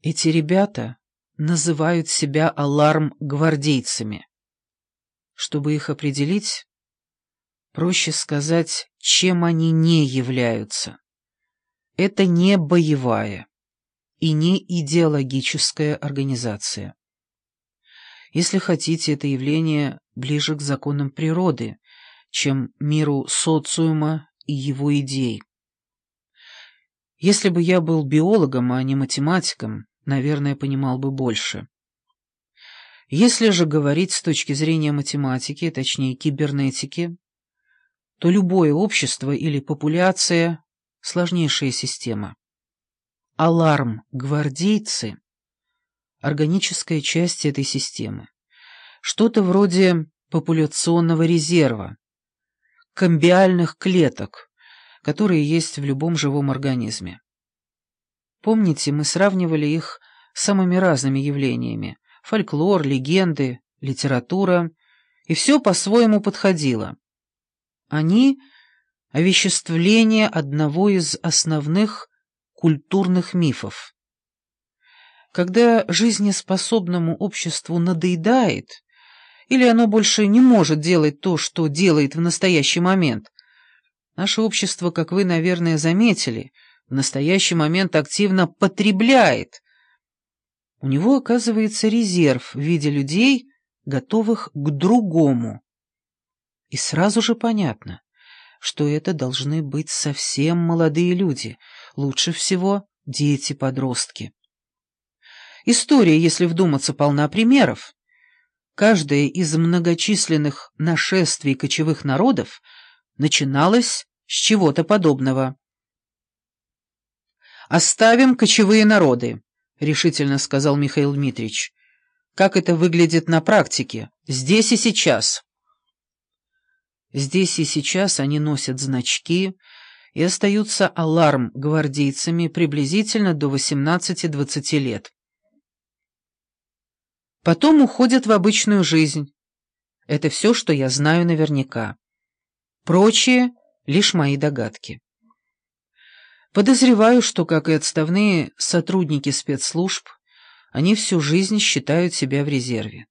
Эти ребята называют себя аларм-гвардейцами. Чтобы их определить, проще сказать, чем они не являются. Это не боевая и не идеологическая организация. Если хотите, это явление ближе к законам природы, чем миру социума и его идей. Если бы я был биологом, а не математиком, наверное, понимал бы больше. Если же говорить с точки зрения математики, точнее кибернетики, то любое общество или популяция — сложнейшая система. Аларм гвардейцы — органическая часть этой системы. Что-то вроде популяционного резерва, комбиальных клеток, которые есть в любом живом организме. Помните, мы сравнивали их с самыми разными явлениями — фольклор, легенды, литература, и все по-своему подходило. Они — овеществление одного из основных культурных мифов. Когда жизнеспособному обществу надоедает, или оно больше не может делать то, что делает в настоящий момент, наше общество, как вы, наверное, заметили — в настоящий момент активно потребляет. У него оказывается резерв в виде людей, готовых к другому. И сразу же понятно, что это должны быть совсем молодые люди, лучше всего дети-подростки. История, если вдуматься, полна примеров. Каждое из многочисленных нашествий кочевых народов начиналось с чего-то подобного. «Оставим кочевые народы», — решительно сказал Михаил Дмитриевич. «Как это выглядит на практике? Здесь и сейчас». Здесь и сейчас они носят значки и остаются аларм-гвардейцами приблизительно до 18-20 лет. Потом уходят в обычную жизнь. Это все, что я знаю наверняка. Прочее — лишь мои догадки. Подозреваю, что, как и отставные сотрудники спецслужб, они всю жизнь считают себя в резерве.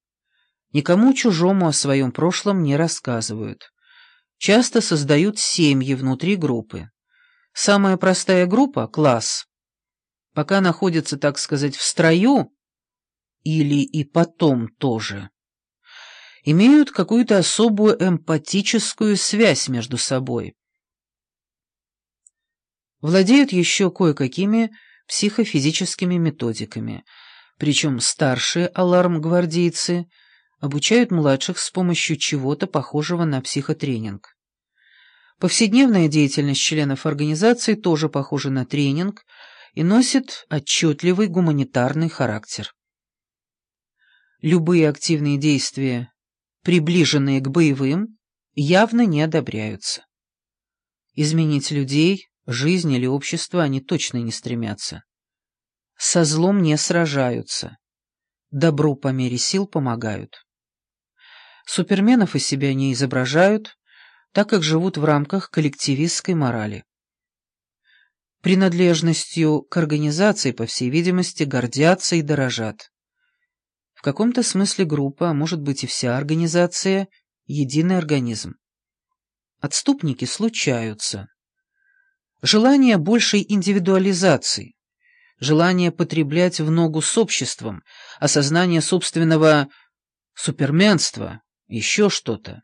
Никому чужому о своем прошлом не рассказывают. Часто создают семьи внутри группы. Самая простая группа — класс. Пока находится, так сказать, в строю, или и потом тоже, имеют какую-то особую эмпатическую связь между собой владеют еще кое-какими психофизическими методиками, причем старшие аларм-гвардейцы обучают младших с помощью чего-то похожего на психотренинг. Повседневная деятельность членов организации тоже похожа на тренинг и носит отчетливый гуманитарный характер. Любые активные действия, приближенные к боевым, явно не одобряются. Изменить людей, Жизнь или общество они точно не стремятся. Со злом не сражаются. Добру по мере сил помогают. Суперменов из себя не изображают, так как живут в рамках коллективистской морали. Принадлежностью к организации, по всей видимости, гордятся и дорожат. В каком-то смысле группа, а может быть и вся организация, единый организм. Отступники случаются Желание большей индивидуализации, желание потреблять в ногу с обществом, осознание собственного суперменства, еще что-то.